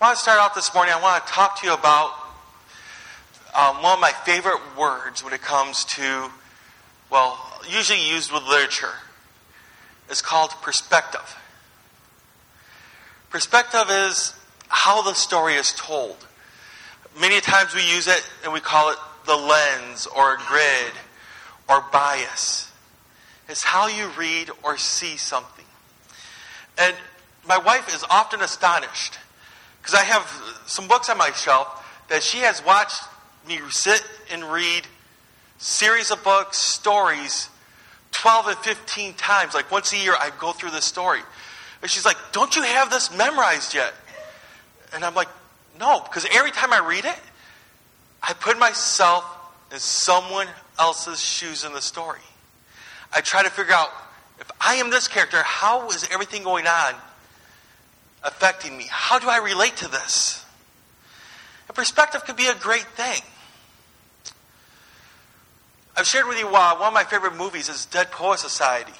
I want to start out this morning. I want to talk to you about um, one of my favorite words when it comes to, well, usually used with literature. It's called perspective. Perspective is how the story is told. Many times we use it and we call it the lens or a grid or bias. It's how you read or see something. And my wife is often astonished because I have some books on my shelf that she has watched me sit and read series of books, stories, 12 and 15 times. Like once a year, I go through this story. And she's like, Don't you have this memorized yet? And I'm like, No, because every time I read it, I put myself in someone else's shoes in the story. I try to figure out if I am this character, how is everything going on affecting me? How do I relate to this? And perspective can be a great thing. I've shared with you uh, one of my favorite movies is Dead Poet Society.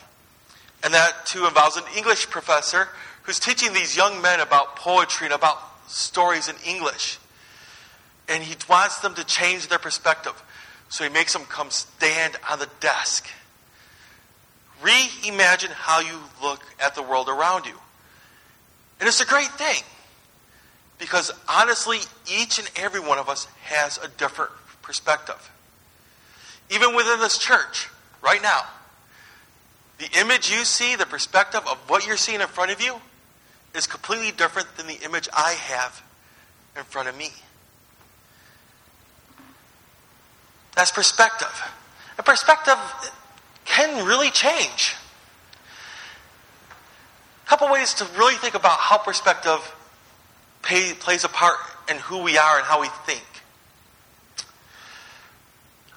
And that too involves an English professor who's teaching these young men about poetry and about stories in English. And he wants them to change their perspective. So he makes them come stand on the desk. Reimagine how you look at the world around you. And it's a great thing. Because honestly, each and every one of us has a different perspective. Even within this church, right now, the image you see, the perspective of what you're seeing in front of you, is completely different than the image I have in front of me. That's perspective. And perspective can really change. Couple ways to really think about how perspective pay, plays a part in who we are and how we think.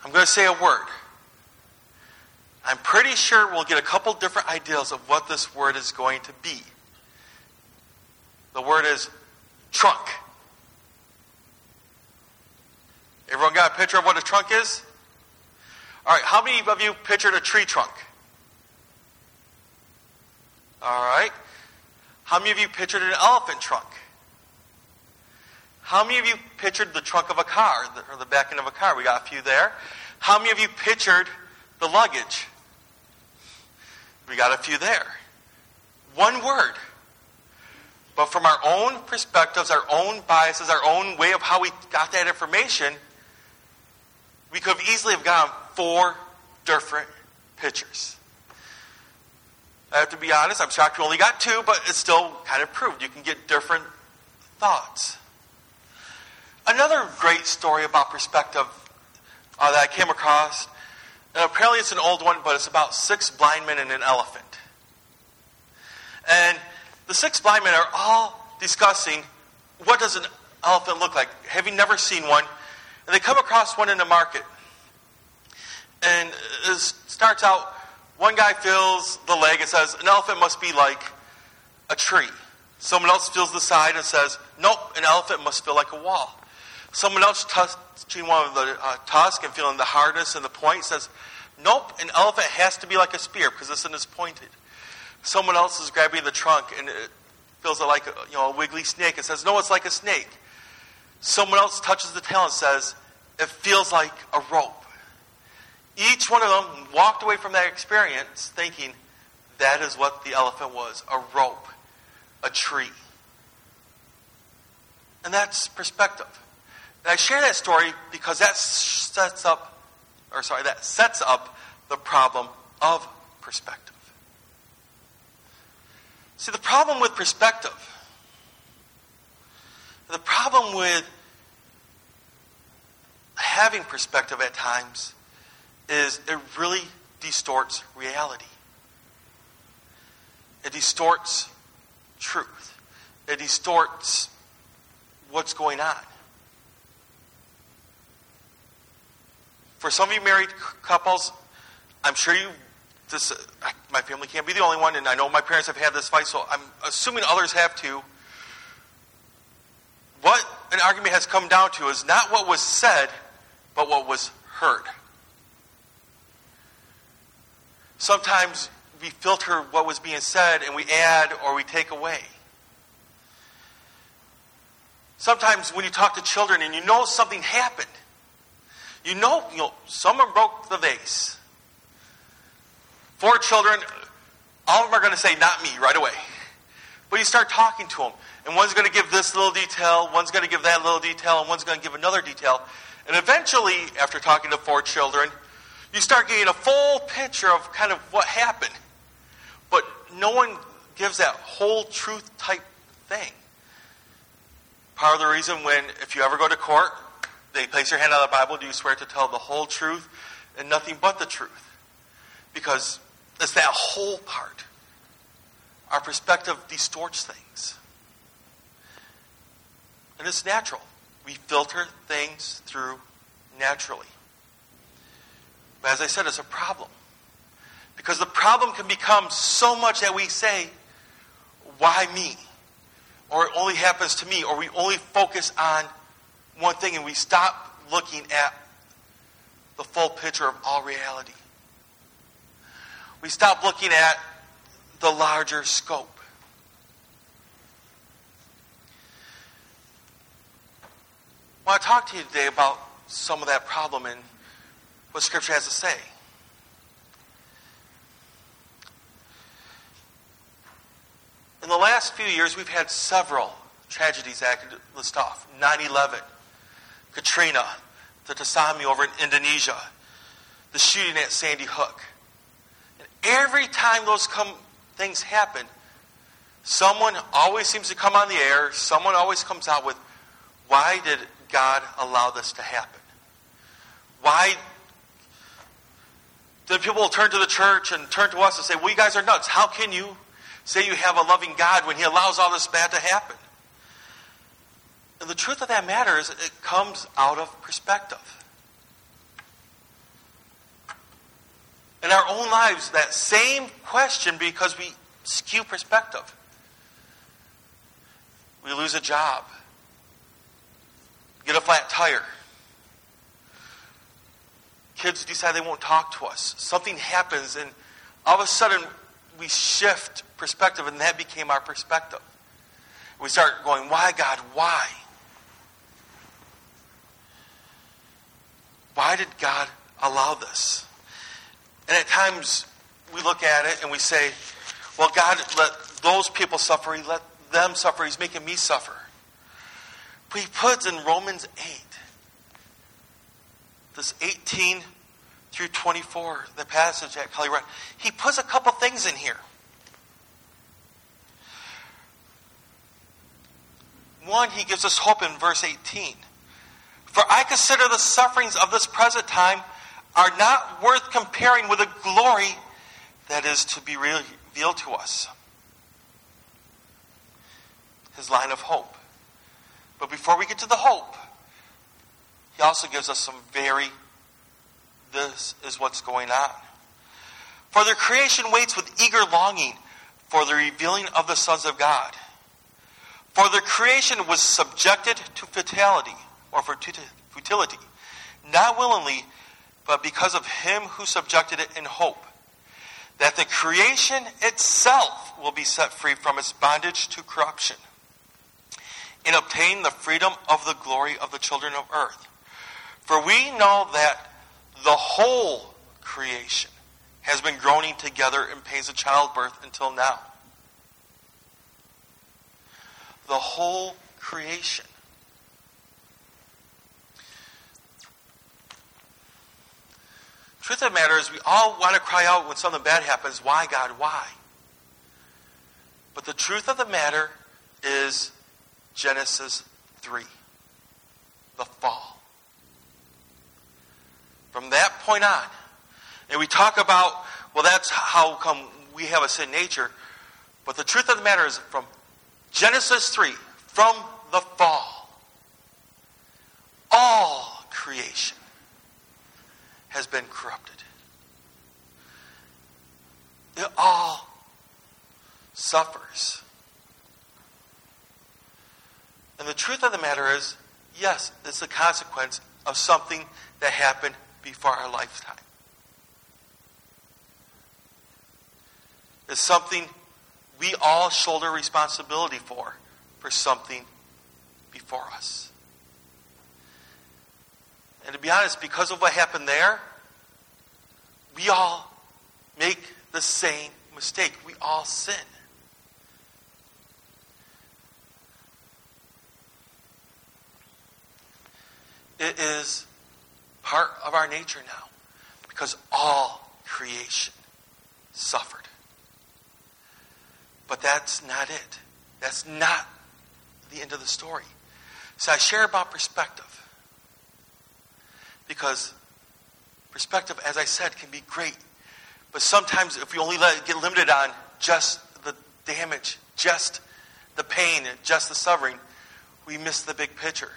I'm going to say a word. I'm pretty sure we'll get a couple different ideas of what this word is going to be. The word is trunk. Everyone got a picture of what a trunk is? All right, how many of you pictured a tree trunk? All right. How many of you pictured an elephant trunk? How many of you pictured the trunk of a car, or the back end of a car? We got a few there. How many of you pictured the luggage? We got a few there. One word. But from our own perspectives, our own biases, our own way of how we got that information, we could have easily have gotten four different pictures. I have to be honest, I'm shocked we only got two, but it's still kind of proved. You can get different thoughts. Another great story about perspective uh, that I came across, and apparently it's an old one, but it's about six blind men and an elephant. And the six blind men are all discussing what does an elephant look like, having never seen one. And they come across one in the market. And it starts out, one guy feels the leg and says, an elephant must be like a tree. Someone else feels the side and says, nope, an elephant must feel like a wall. Someone else touching one of the uh, tusk and feeling the hardness and the point says, Nope, an elephant has to be like a spear because this one is pointed. Someone else is grabbing the trunk and it feels like you know, a wiggly snake and says, No, it's like a snake. Someone else touches the tail and says, It feels like a rope. Each one of them walked away from that experience thinking, That is what the elephant was a rope, a tree. And that's perspective. And I share that story because that sets up, or sorry, that sets up the problem of perspective. See, the problem with perspective, the problem with having perspective at times is it really distorts reality. It distorts truth. It distorts what's going on. For some of you married couples, I'm sure you, this, uh, my family can't be the only one, and I know my parents have had this fight, so I'm assuming others have too. What an argument has come down to is not what was said, but what was heard. Sometimes we filter what was being said and we add or we take away. Sometimes when you talk to children and you know something happened, you know, you know someone broke the vase. Four children, all of them are going to say, not me, right away. But you start talking to them, and one's going to give this little detail, one's going to give that little detail, and one's going to give another detail. And eventually, after talking to four children, you start getting a full picture of kind of what happened. But no one gives that whole truth type thing. Part of the reason when, if you ever go to court, they place your hand on the Bible, do you swear to tell the whole truth and nothing but the truth? Because it's that whole part. Our perspective distorts things. And it's natural. We filter things through naturally. But as I said, it's a problem. Because the problem can become so much that we say, why me? Or it only happens to me, or we only focus on one thing and we stop looking at the full picture of all reality. We stop looking at the larger scope. I want to talk to you today about some of that problem and what Scripture has to say. In the last few years, we've had several tragedies I could list off 9 11, Katrina, the tsunami over in Indonesia, the shooting at Sandy Hook. And every time those come, things happen, someone always seems to come on the air, someone always comes out with, Why did God allow this to happen? Why then people will turn to the church and turn to us and say, Well, you guys are nuts. How can you say you have a loving God when He allows all this bad to happen? And the truth of that matter is, it comes out of perspective. In our own lives, that same question because we skew perspective. We lose a job, get a flat tire kids decide they won't talk to us. Something happens, and all of a sudden we shift perspective, and that became our perspective. We start going, Why, God, why? Why did God allow this? And at times we look at it and we say, Well, God let those people suffer, He let them suffer, He's making me suffer. But He puts in Romans 8 this 18 through 24, the passage at Kelly read, he puts a couple things in here. One, he gives us hope in verse 18. For I consider the sufferings of this present time are not worth comparing with the glory that is to be revealed to us. His line of hope. But before we get to the hope, he also gives us some very, this is what's going on. For the creation waits with eager longing for the revealing of the sons of God. For the creation was subjected to fatality, or futility, not willingly, but because of him who subjected it in hope, that the creation itself will be set free from its bondage to corruption, and obtain the freedom of the glory of the children of earth. For we know that the whole creation has been groaning together in pains of childbirth until now. The whole creation. Truth of the matter is, we all want to cry out when something bad happens, why, God, why? But the truth of the matter is Genesis 3 the fall from that point on. And we talk about, well, that's how come we have a sin nature. But the truth of the matter is, from Genesis 3, from the fall, all creation has been corrupted. It all suffers. And the truth of the matter is, yes, it's a consequence of something that happened before our lifetime. It's something we all shoulder responsibility for, for something before us. And to be honest, because of what happened there, we all make the same mistake. We all sin. It is part of our nature now because all creation suffered. But that's not it. That's not the end of the story. So I share about perspective. Because perspective, as I said, can be great. But sometimes if we only let get limited on just the damage, just the pain, just the suffering, we miss the big picture.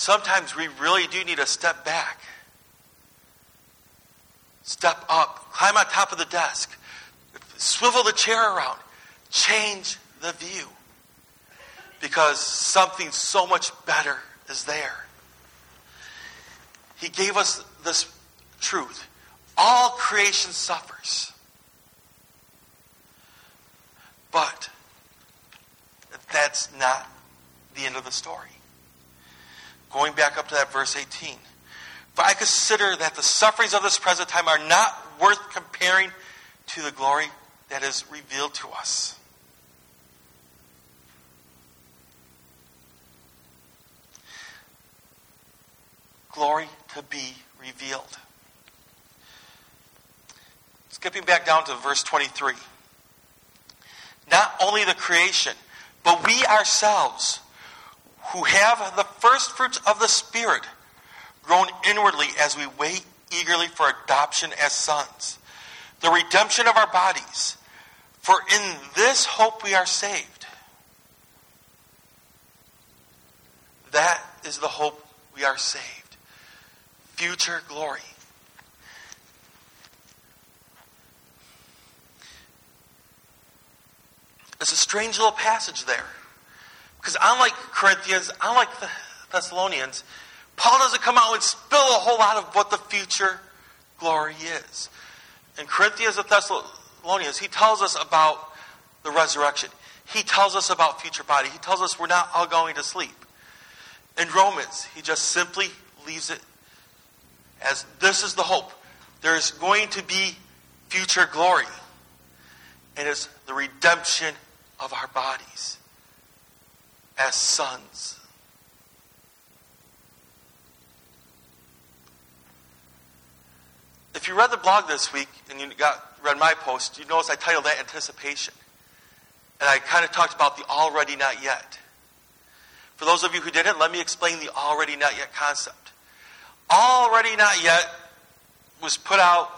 Sometimes we really do need to step back, step up, climb on top of the desk, swivel the chair around, change the view. Because something so much better is there. He gave us this truth. All creation suffers. But that's not the end of the story. Going back up to that verse 18. For I consider that the sufferings of this present time are not worth comparing to the glory that is revealed to us. Glory to be revealed. Skipping back down to verse 23. Not only the creation, but we ourselves, who have the first fruits of the Spirit, groan inwardly as we wait eagerly for adoption as sons, the redemption of our bodies. For in this hope we are saved. That is the hope we are saved. Future glory. It's a strange little passage there. Because unlike Corinthians, unlike the Thessalonians, Paul doesn't come out and spill a whole lot of what the future glory is. In Corinthians and Thessalonians, he tells us about the resurrection. He tells us about future body. He tells us we're not all going to sleep. In Romans, he just simply leaves it as this is the hope. There's going to be future glory. And it's the redemption of our bodies as sons. If you read the blog this week and you got read my post, you notice I titled that Anticipation. And I kind of talked about the already not yet. For those of you who didn't, let me explain the already not yet concept. Already not yet was put out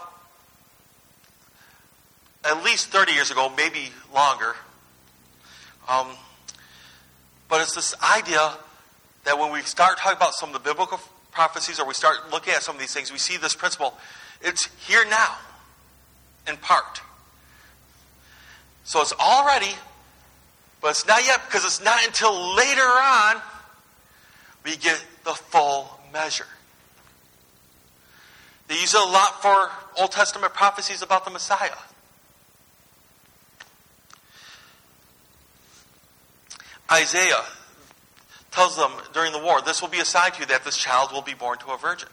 at least 30 years ago, maybe longer. Um, but it's this idea that when we start talking about some of the biblical prophecies or we start looking at some of these things, we see this principle. It's here now, in part. So it's already, but it's not yet because it's not until later on we get the full measure. They use it a lot for Old Testament prophecies about the Messiah. Isaiah tells them during the war, this will be a sign to you that this child will be born to a virgin.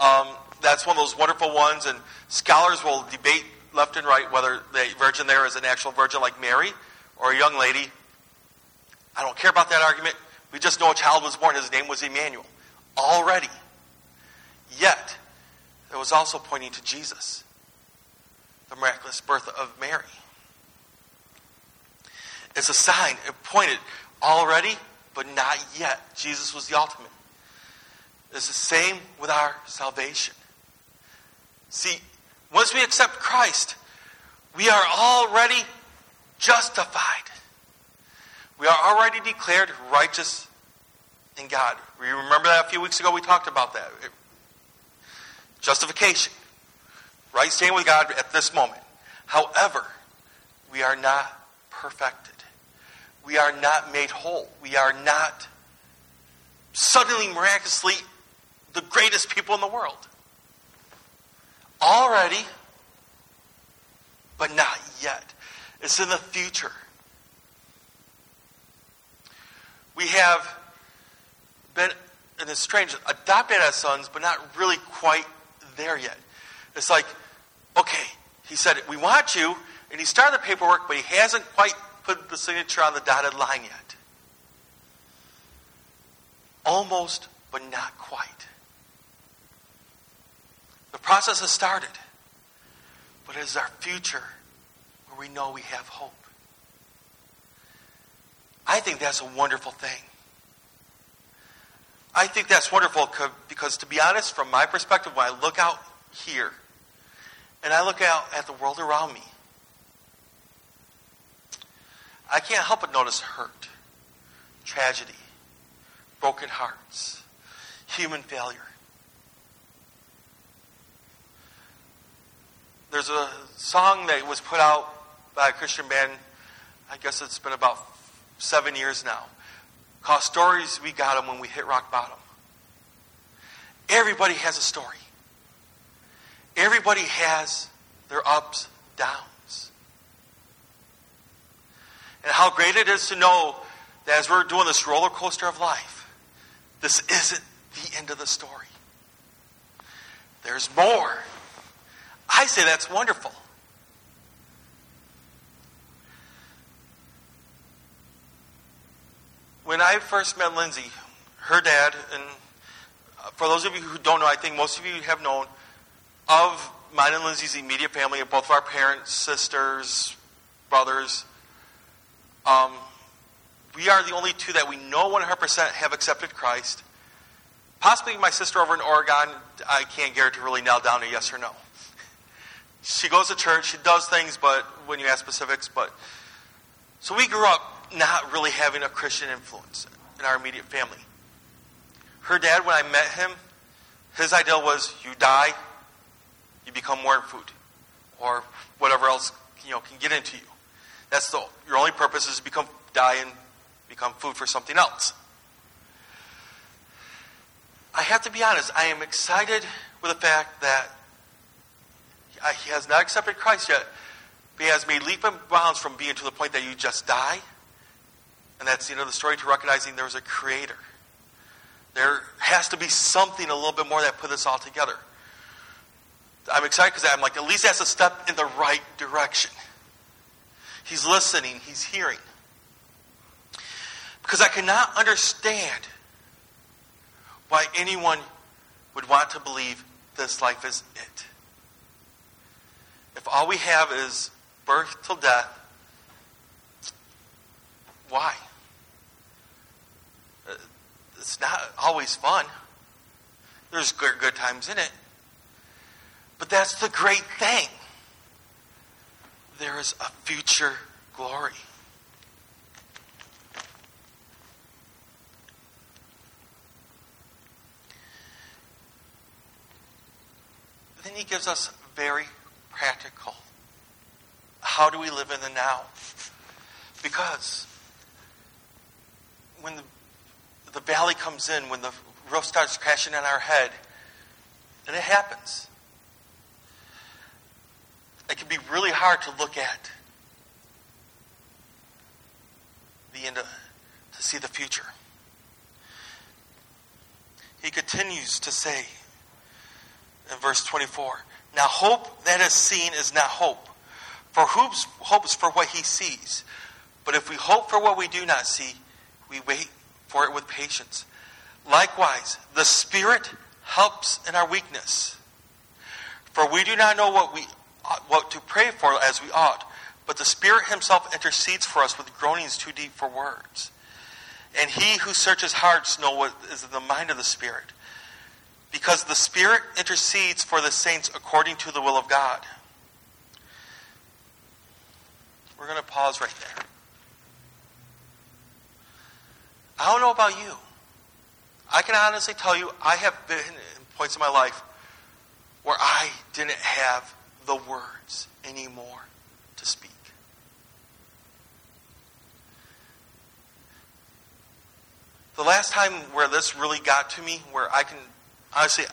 Um, that's one of those wonderful ones, and scholars will debate left and right whether the virgin there is an actual virgin like Mary or a young lady. I don't care about that argument. We just know a child was born. His name was Emmanuel. Already. Yet, it was also pointing to Jesus, the miraculous birth of Mary. It's a sign. It pointed already, but not yet. Jesus was the ultimate. It's the same with our salvation. See, once we accept Christ, we are already justified. We are already declared righteous in God. We remember that a few weeks ago we talked about that. Justification. Right standing with God at this moment. However, we are not perfected. We are not made whole. We are not suddenly, miraculously, the greatest people in the world. Already, but not yet. It's in the future. We have been, and it's strange, adopted as sons, but not really quite there yet. It's like, okay, he said, we want you, and he started the paperwork, but he hasn't quite put the signature on the dotted line yet. Almost, but not quite. The process has started, but it is our future where we know we have hope. I think that's a wonderful thing. I think that's wonderful because, to be honest, from my perspective, when I look out here and I look out at the world around me, I can't help but notice hurt, tragedy, broken hearts, human failure. There's a song that was put out by a Christian band, I guess it's been about seven years now, called Stories We Got Them When We Hit Rock Bottom. Everybody has a story. Everybody has their ups, downs. And how great it is to know that as we're doing this roller coaster of life, this isn't the end of the story. There's more. I say that's wonderful. When I first met Lindsay, her dad, and uh, for those of you who don't know, I think most of you have known of mine and Lindsay's immediate family, of both of our parents, sisters, brothers. Um, we are the only two that we know 100% have accepted Christ. Possibly my sister over in Oregon, I can't guarantee really nail down a yes or no. She goes to church, she does things, but when you ask specifics, but so we grew up not really having a Christian influence in our immediate family. Her dad, when I met him, his ideal was you die, you become more food, or whatever else you know can get into you. That's the your only purpose is to become die and become food for something else. I have to be honest, I am excited with the fact that he has not accepted Christ yet, but he has made leap and bounds from being to the point that you just die. And that's the end of the story to recognizing there's a creator. There has to be something a little bit more that put this all together. I'm excited because I'm like, at least that's a step in the right direction. He's listening, he's hearing. Because I cannot understand why anyone would want to believe this life is it. If all we have is birth till death, why? Uh, it's not always fun. There's good, good times in it. But that's the great thing. There is a future glory. Then he gives us very practical. How do we live in the now? Because when the, the valley comes in, when the roof starts crashing on our head, and it happens, it can be really hard to look at the end to see the future. He continues to say in verse 24 Now, hope that is seen is not hope. For who hopes for what he sees? But if we hope for what we do not see, we wait for it with patience. Likewise, the Spirit helps in our weakness. For we do not know what we what to pray for as we ought, but the Spirit Himself intercedes for us with groanings too deep for words. And He who searches hearts knows what is in the mind of the Spirit, because the Spirit intercedes for the saints according to the will of God. We're going to pause right there. I don't know about you. I can honestly tell you, I have been in points in my life where I didn't have the words anymore to speak. The last time where this really got to me, where I can honestly,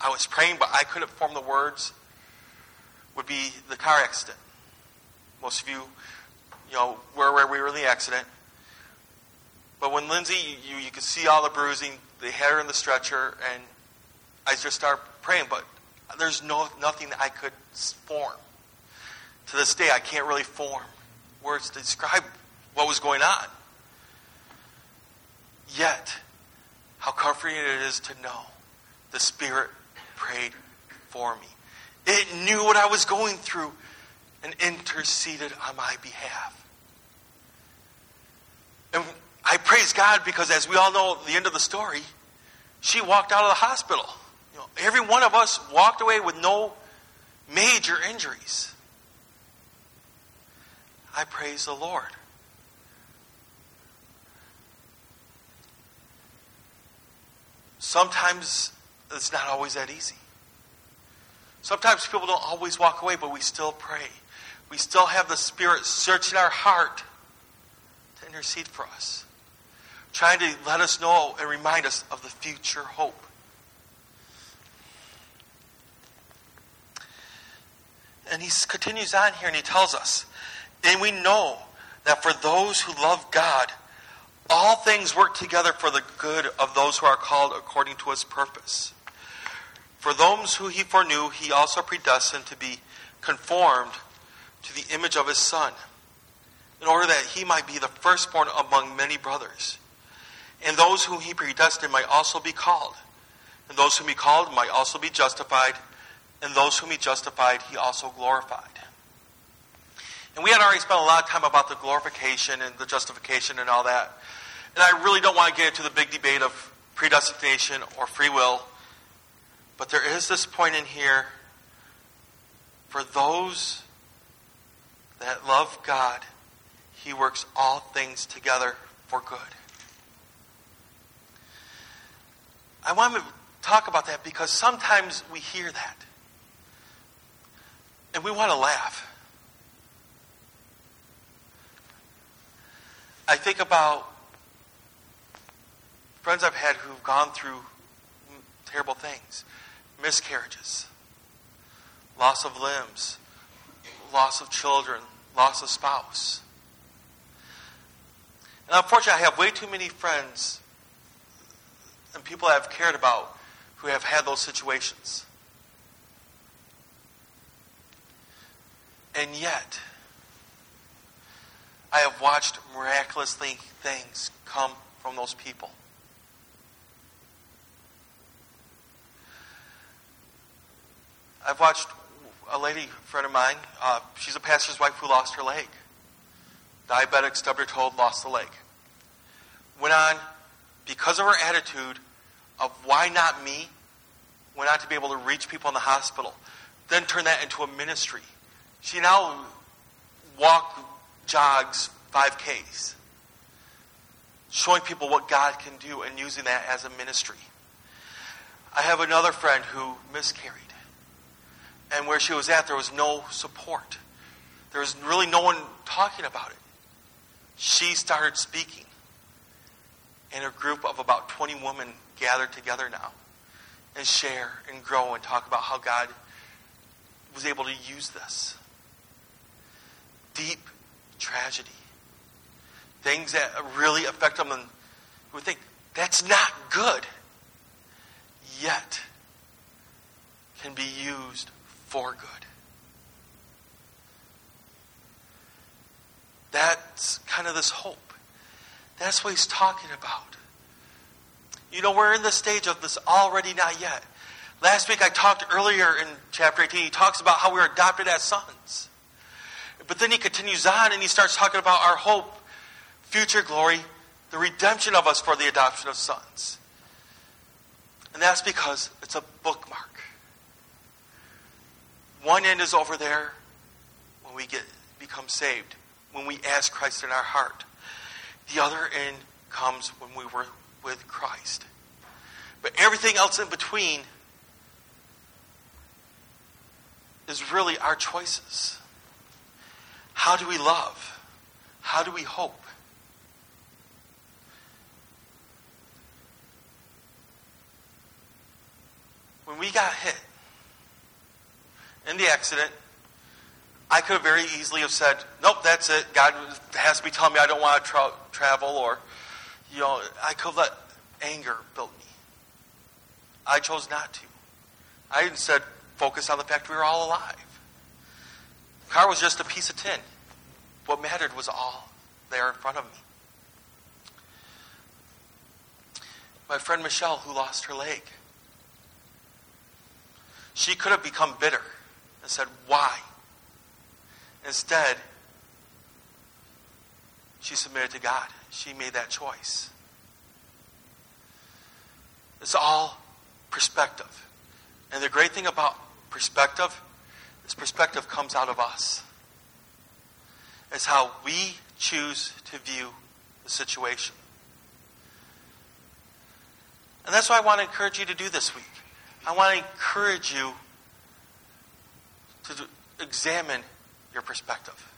I was praying, but I couldn't form the words, would be the car accident. Most of you, you know, where, where we were in the accident. But when Lindsay, you, you could see all the bruising, they had her in the stretcher, and I just started praying, but there's no nothing that I could form. To this day, I can't really form words to describe what was going on. Yet, how comforting it is to know the Spirit prayed for me. It knew what I was going through and interceded on my behalf. And I praise God because, as we all know, the end of the story, she walked out of the hospital. Every one of us walked away with no major injuries. I praise the Lord. Sometimes it's not always that easy. Sometimes people don't always walk away, but we still pray. We still have the Spirit searching our heart to intercede for us, trying to let us know and remind us of the future hope. And he continues on here and he tells us, and we know that for those who love God, all things work together for the good of those who are called according to his purpose. For those who he foreknew, he also predestined to be conformed to the image of his Son, in order that he might be the firstborn among many brothers. And those whom he predestined might also be called. And those whom he called might also be justified. And those whom he justified, he also glorified. And we had already spent a lot of time about the glorification and the justification and all that. And I really don't want to get into the big debate of predestination or free will. But there is this point in here for those that love God, He works all things together for good. I want to talk about that because sometimes we hear that and we want to laugh. I think about friends I've had who've gone through terrible things miscarriages, loss of limbs, loss of children, loss of spouse. And unfortunately, I have way too many friends and people I've cared about who have had those situations. And yet, I have watched miraculously things come from those people. I've watched a lady friend of mine, uh, she's a pastor's wife who lost her leg. Diabetic, stubbed her toe, lost the leg. Went on, because of her attitude of why not me, went on to be able to reach people in the hospital. Then turned that into a ministry. She now walk, jogs 5Ks, showing people what God can do and using that as a ministry. I have another friend who miscarried and where she was at, there was no support. There was really no one talking about it. She started speaking. And a group of about 20 women gathered together now and share and grow and talk about how God was able to use this. Deep tragedy. Things that really affect them and we think, that's not good. Yet can be used for good. That's kind of this hope. That's what he's talking about. You know, we're in the stage of this already, not yet. Last week I talked earlier in chapter 18, he talks about how we are adopted as sons. But then he continues on and he starts talking about our hope, future glory, the redemption of us for the adoption of sons. And that's because it's a bookmark. One end is over there when we get become saved, when we ask Christ in our heart. The other end comes when we were with Christ. But everything else in between is really our choices. How do we love? How do we hope? When we got hit, in the accident, I could have very easily have said, nope, that's it. God has to be telling me I don't want to tra- travel or, You know, I could let anger build me. I chose not to. I instead focused on the fact we were all alive. Car was just a piece of tin. What mattered was all there in front of me. My friend Michelle, who lost her leg, she could have become bitter and said, Why? Instead, she submitted to God. She made that choice. It's all perspective. And the great thing about perspective is perspective comes out of us. It's how we choose to view the situation. And that's what I want to encourage you to do this week. I want to encourage you to examine your perspective.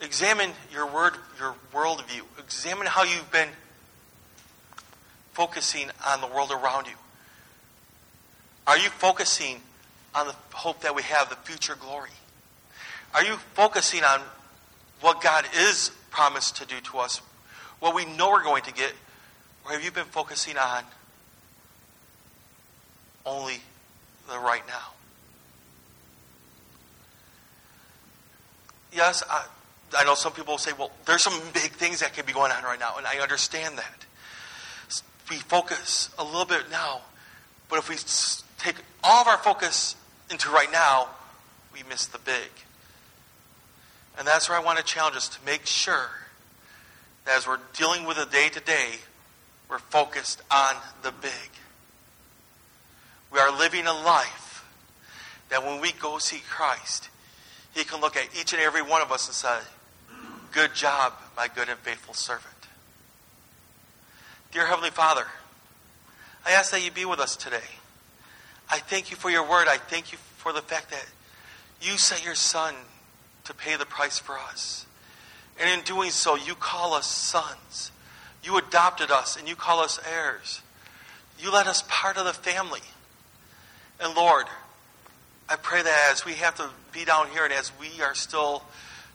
Examine your word, your worldview. Examine how you've been focusing on the world around you. Are you focusing on the hope that we have, the future glory? Are you focusing on what God is promised to do to us, what we know we're going to get, or have you been focusing on only the right now? Yes, I, I know some people say, well, there's some big things that could be going on right now, and I understand that. We focus a little bit now, but if we take all of our focus into right now, we miss the big. And that's where I want to challenge us to make sure that as we're dealing with the day to day, we're focused on the big. We are living a life that when we go see Christ, He can look at each and every one of us and say, Good job, my good and faithful servant. Dear Heavenly Father, I ask that you be with us today. I thank you for your word. I thank you for the fact that you sent your Son to pay the price for us. And in doing so, you call us sons. You adopted us and you call us heirs. You let us part of the family. And Lord, I pray that as we have to be down here and as we are still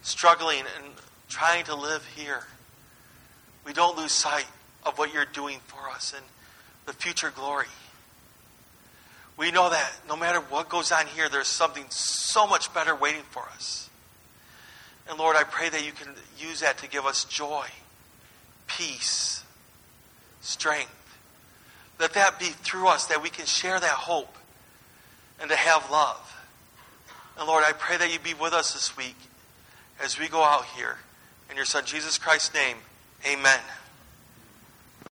struggling and trying to live here, we don't lose sight of what you're doing for us and the future glory. We know that no matter what goes on here, there's something so much better waiting for us. And Lord, I pray that you can use that to give us joy, peace, strength. Let that be through us, that we can share that hope and to have love. And Lord, I pray that you be with us this week as we go out here. In your Son Jesus Christ's name, amen.